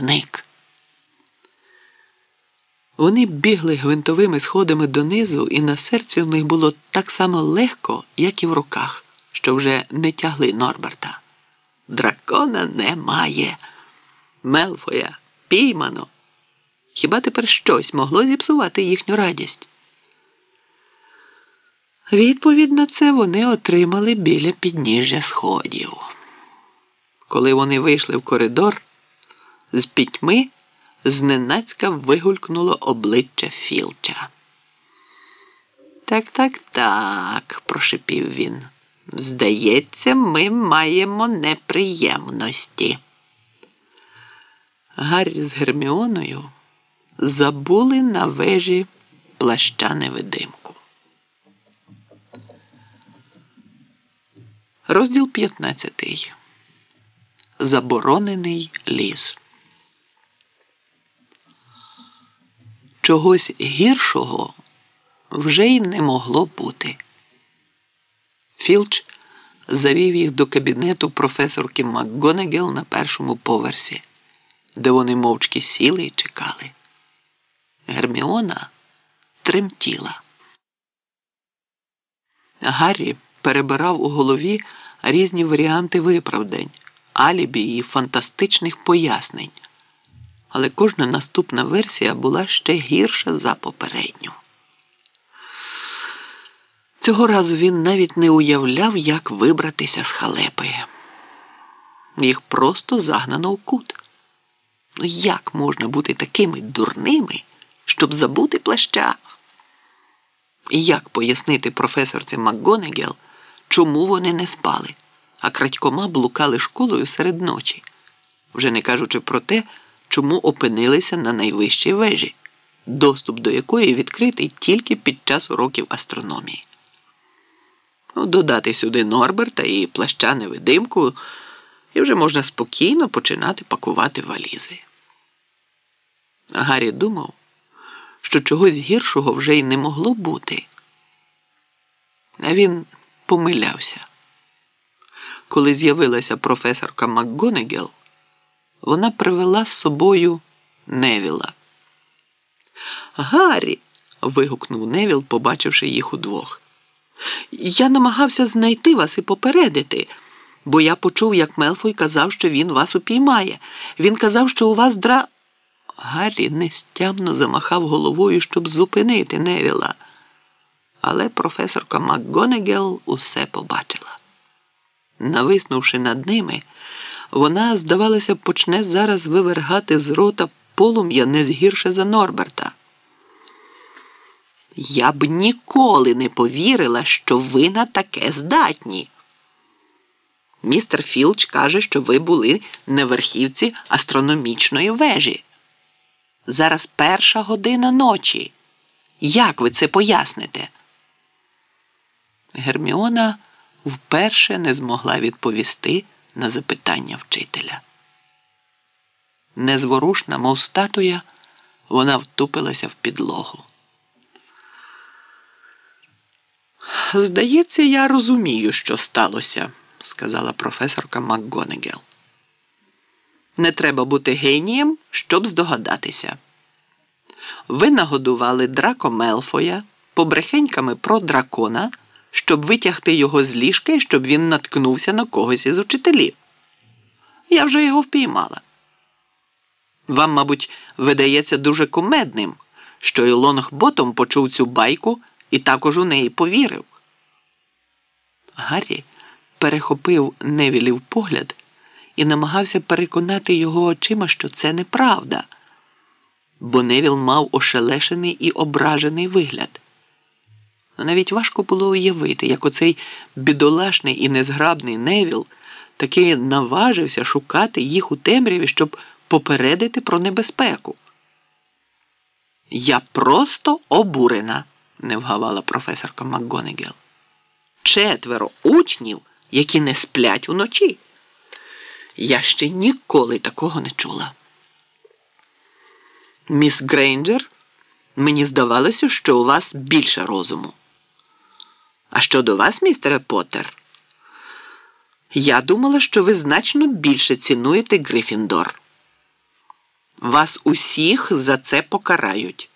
зник. Вони бігли гвинтовими сходами донизу, і на серці в них було так само легко, як і в руках, що вже не тягли Норберта. Дракона немає. Мелфоя піймано. Хіба тепер щось могло зіпсувати їхню радість? Відповідь на це вони отримали біля підніжжя сходів. Коли вони вийшли в коридор, з пітьми зненацька вигулькнуло обличчя Філча. Так, так, так, прошепів він. Здається, ми маємо неприємності. Гаррі з Герміоною забули на вежі плаща невидимку. Розділ 15. Заборонений ліс. Чогось гіршого вже й не могло бути. Філч завів їх до кабінету професорки МакГонегел на першому поверсі, де вони мовчки сіли і чекали. Герміона тремтіла. Гаррі перебирав у голові різні варіанти виправдань, алібі і фантастичних пояснень, але кожна наступна версія була ще гірша за попередню. Цього разу він навіть не уявляв, як вибратися з халепи. Їх просто загнано в кут. Ну як можна бути такими дурними, щоб забути плаща? І як пояснити професорці МакГонегел, чому вони не спали, а крадькома блукали школою серед ночі, вже не кажучи про те, чому опинилися на найвищій вежі, доступ до якої відкритий тільки під час уроків астрономії. Ну, Додати сюди Норберта і плаща невидимку, і вже можна спокійно починати пакувати валізи. Гаррі думав, що чогось гіршого вже й не могло бути. А він помилявся. Коли з'явилася професорка МакГонегел, вона привела з собою Невіла. Гаррі. вигукнув Невіл, побачивши їх удвох. Я намагався знайти вас і попередити, бо я почув, як Мелфой казав, що він вас упіймає. Він казав, що у вас дра. Гаррі нестямно замахав головою, щоб зупинити Невіла. Але професорка МакГонегел усе побачила. Нависнувши над ними, вона, здавалося, почне зараз вивергати з рота полум'я не згірше за Норберта. Я б ніколи не повірила, що ви на таке здатні. Містер Філч каже, що ви були на верхівці астрономічної вежі. Зараз перша година ночі. Як ви це поясните? Герміона вперше не змогла відповісти на запитання вчителя. Незворушна, мов статуя, вона втупилася в підлогу. Здається, я розумію, що сталося, сказала професорка МакГонегел. Не треба бути генієм, щоб здогадатися. Ви нагодували Драко Мелфоя побрехеньками про дракона, щоб витягти його з ліжка і щоб він наткнувся на когось із учителів. Я вже його впіймала. Вам, мабуть, видається дуже кумедним, що і Лонгботом почув цю байку і також у неї повірив. Гаррі перехопив Невілів погляд і намагався переконати його очима, що це неправда, бо Невіл мав ошелешений і ображений вигляд. Навіть важко було уявити, як оцей бідолашний і незграбний Невіл таки наважився шукати їх у темряві, щоб попередити про небезпеку. Я просто обурена, не вгавала професорка МакГонегел. Четверо учнів, які не сплять уночі. Я ще ніколи такого не чула. Міс Грейнджер, мені здавалося, що у вас більше розуму. А щодо вас, містере Поттер, я думала, що ви значно більше цінуєте Грифіндор. Вас усіх за це покарають.